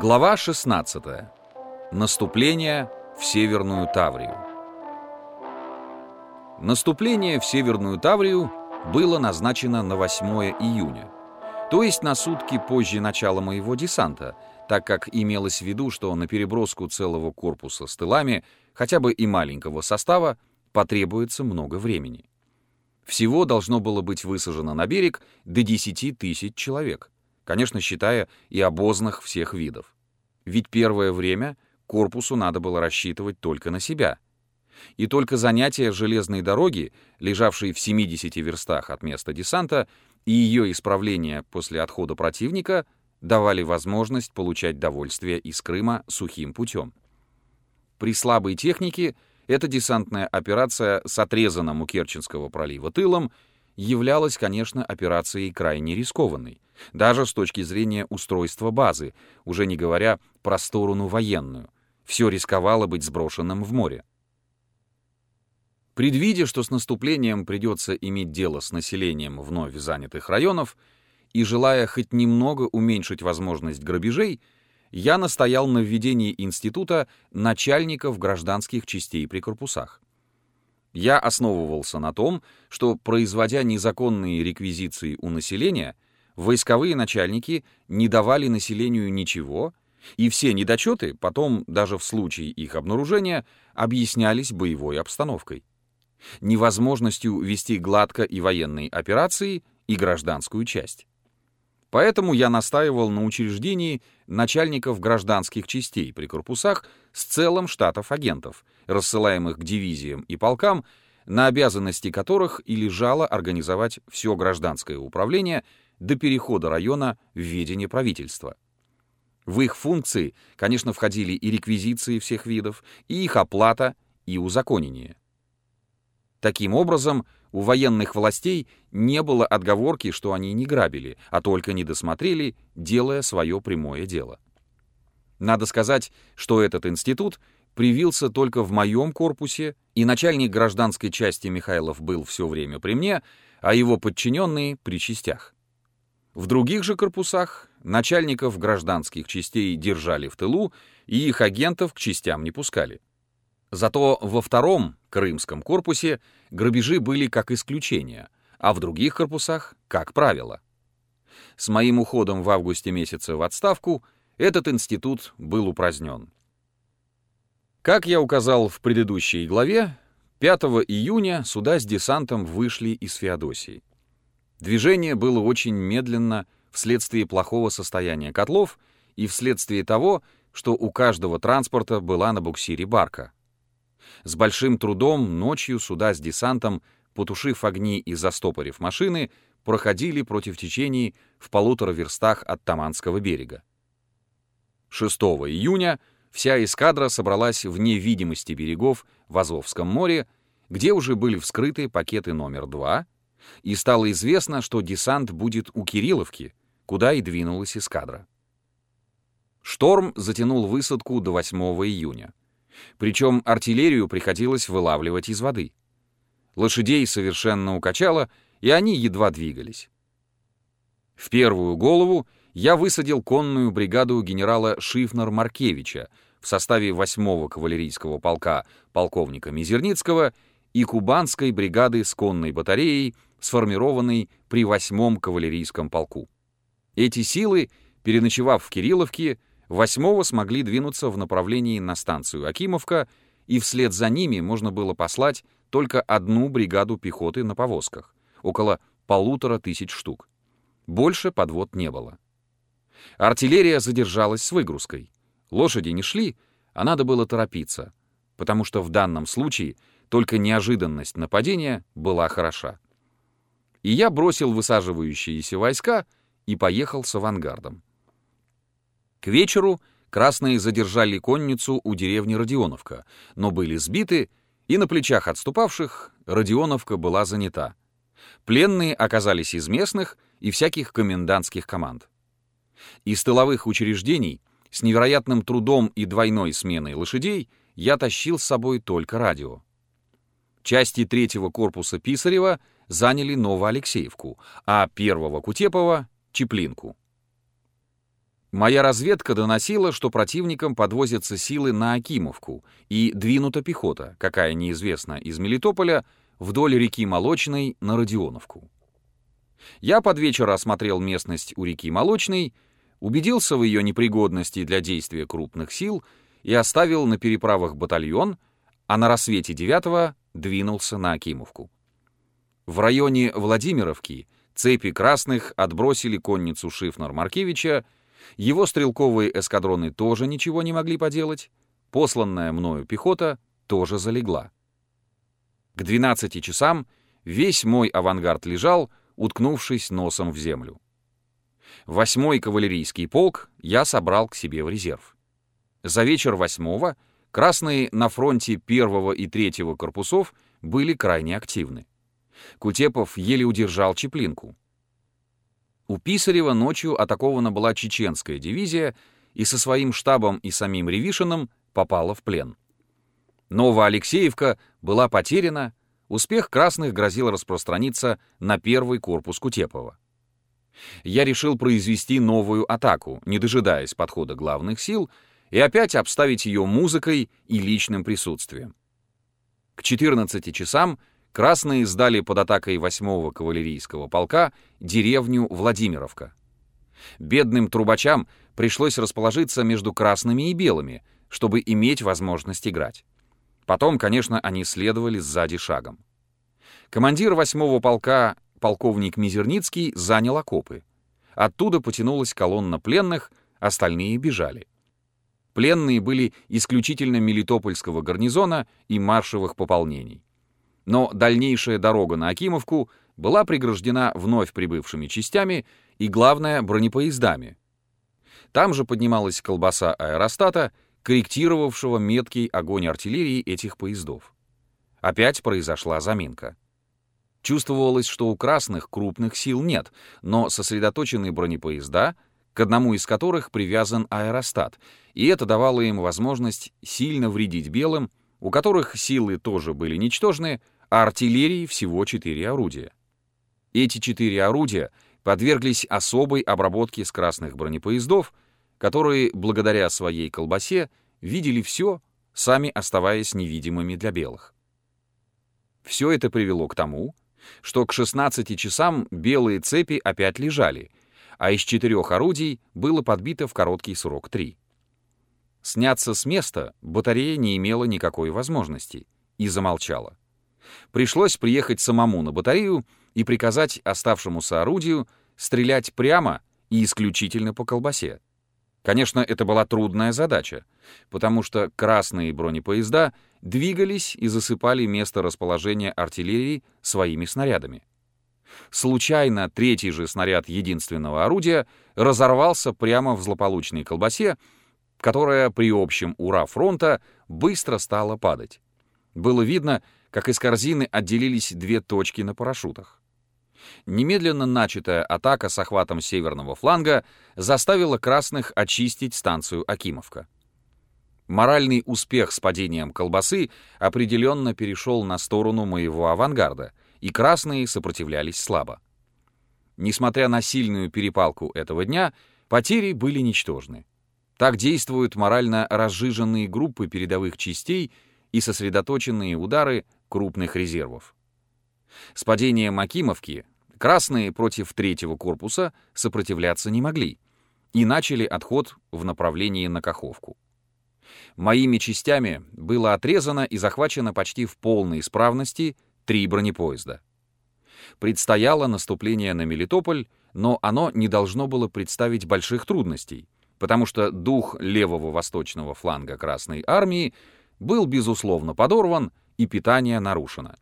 Глава 16. Наступление в Северную Таврию. Наступление в Северную Таврию было назначено на 8 июня, то есть на сутки позже начала моего десанта, так как имелось в виду, что на переброску целого корпуса с тылами, хотя бы и маленького состава, потребуется много времени. Всего должно было быть высажено на берег до 10 тысяч человек — конечно, считая и обозных всех видов. Ведь первое время корпусу надо было рассчитывать только на себя. И только занятие железной дороги, лежавшей в 70 верстах от места десанта, и ее исправление после отхода противника давали возможность получать довольствие из Крыма сухим путем. При слабой технике эта десантная операция с отрезанным у Керченского пролива тылом являлась, конечно, операцией крайне рискованной, даже с точки зрения устройства базы, уже не говоря про сторону военную. Все рисковало быть сброшенным в море. Предвидя, что с наступлением придется иметь дело с населением вновь занятых районов, и желая хоть немного уменьшить возможность грабежей, я настоял на введении института начальников гражданских частей при корпусах. Я основывался на том, что, производя незаконные реквизиции у населения, войсковые начальники не давали населению ничего, и все недочеты потом, даже в случае их обнаружения, объяснялись боевой обстановкой. Невозможностью вести гладко и военные операции, и гражданскую часть. Поэтому я настаивал на учреждении начальников гражданских частей при корпусах с целым штатов агентов, рассылаемых к дивизиям и полкам, на обязанности которых и лежало организовать все гражданское управление до перехода района в ведение правительства. В их функции, конечно, входили и реквизиции всех видов, и их оплата, и узаконение. Таким образом, у военных властей не было отговорки, что они не грабили, а только не досмотрели, делая свое прямое дело. Надо сказать, что этот институт привился только в моем корпусе, и начальник гражданской части Михайлов был все время при мне, а его подчиненные — при частях. В других же корпусах начальников гражданских частей держали в тылу, и их агентов к частям не пускали. Зато во втором, крымском корпусе, грабежи были как исключение, а в других корпусах — как правило. С моим уходом в августе месяце в отставку этот институт был упразднен. Как я указал в предыдущей главе, 5 июня суда с десантом вышли из Феодосии. Движение было очень медленно вследствие плохого состояния котлов и вследствие того, что у каждого транспорта была на буксире барка — с большим трудом ночью суда с десантом, потушив огни и застопорив машины, проходили против течений в полутора верстах от Таманского берега. 6 июня вся эскадра собралась вне видимости берегов в Азовском море, где уже были вскрыты пакеты номер 2, и стало известно, что десант будет у Кирилловки, куда и двинулась эскадра. Шторм затянул высадку до 8 июня. Причем артиллерию приходилось вылавливать из воды. Лошадей совершенно укачало, и они едва двигались. В первую голову я высадил конную бригаду генерала Шифнер-Маркевича в составе 8-го кавалерийского полка полковника Мизерницкого и кубанской бригады с конной батареей, сформированной при 8-м кавалерийском полку. Эти силы, переночевав в Кирилловке, Восьмого смогли двинуться в направлении на станцию Акимовка, и вслед за ними можно было послать только одну бригаду пехоты на повозках, около полутора тысяч штук. Больше подвод не было. Артиллерия задержалась с выгрузкой. Лошади не шли, а надо было торопиться, потому что в данном случае только неожиданность нападения была хороша. И я бросил высаживающиеся войска и поехал с авангардом. К вечеру красные задержали конницу у деревни Родионовка, но были сбиты, и на плечах отступавших Родионовка была занята. Пленные оказались из местных и всяких комендантских команд. Из тыловых учреждений с невероятным трудом и двойной сменой лошадей я тащил с собой только радио. Части третьего корпуса Писарева заняли Новоалексеевку, а первого Кутепова — Чеплинку. Моя разведка доносила, что противникам подвозятся силы на Акимовку и двинута пехота, какая неизвестна из Мелитополя, вдоль реки Молочной на Родионовку. Я под вечер осмотрел местность у реки Молочной, убедился в ее непригодности для действия крупных сил и оставил на переправах батальон, а на рассвете 9 двинулся на Акимовку. В районе Владимировки цепи красных отбросили конницу Шифнер-Маркевича его стрелковые эскадроны тоже ничего не могли поделать, посланная мною пехота тоже залегла. К 12 часам весь мой авангард лежал, уткнувшись носом в землю. Восьмой кавалерийский полк я собрал к себе в резерв. За вечер восьмого красные на фронте первого и третьего корпусов были крайне активны. Кутепов еле удержал Чеплинку. У Писарева ночью атакована была чеченская дивизия и со своим штабом и самим Ревишиным попала в плен. Новоалексеевка была потеряна, успех красных грозил распространиться на первый корпус Кутепова. Я решил произвести новую атаку, не дожидаясь подхода главных сил, и опять обставить ее музыкой и личным присутствием. К 14 часам красные сдали под атакой 8-го кавалерийского полка деревню Владимировка. Бедным трубачам пришлось расположиться между красными и белыми, чтобы иметь возможность играть. Потом, конечно, они следовали сзади шагом. Командир 8-го полка, полковник Мизерницкий, занял окопы. Оттуда потянулась колонна пленных, остальные бежали. Пленные были исключительно мелитопольского гарнизона и маршевых пополнений но дальнейшая дорога на Акимовку была преграждена вновь прибывшими частями и, главное, бронепоездами. Там же поднималась колбаса аэростата, корректировавшего меткий огонь артиллерии этих поездов. Опять произошла заминка. Чувствовалось, что у красных крупных сил нет, но сосредоточены бронепоезда, к одному из которых привязан аэростат, и это давало им возможность сильно вредить белым, у которых силы тоже были ничтожные, а артиллерии всего четыре орудия. Эти четыре орудия подверглись особой обработке с красных бронепоездов, которые, благодаря своей колбасе, видели все, сами оставаясь невидимыми для белых. Все это привело к тому, что к 16 часам белые цепи опять лежали, а из четырех орудий было подбито в короткий срок три. Сняться с места батарея не имела никакой возможности и замолчала. Пришлось приехать самому на батарею и приказать оставшемуся орудию стрелять прямо и исключительно по колбасе. Конечно, это была трудная задача, потому что красные бронепоезда двигались и засыпали место расположения артиллерии своими снарядами. Случайно третий же снаряд единственного орудия разорвался прямо в злополучной колбасе, которая при общем «Ура!» фронта быстро стала падать. Было видно, как из корзины отделились две точки на парашютах. Немедленно начатая атака с охватом северного фланга заставила красных очистить станцию Акимовка. Моральный успех с падением колбасы определенно перешел на сторону моего авангарда, и красные сопротивлялись слабо. Несмотря на сильную перепалку этого дня, потери были ничтожны. Так действуют морально разжиженные группы передовых частей и сосредоточенные удары крупных резервов. С падением Макимовки красные против третьего корпуса сопротивляться не могли и начали отход в направлении на Каховку. Моими частями было отрезано и захвачено почти в полной исправности три бронепоезда. Предстояло наступление на Мелитополь, но оно не должно было представить больших трудностей, потому что дух левого восточного фланга Красной Армии был, безусловно, подорван и питание нарушено.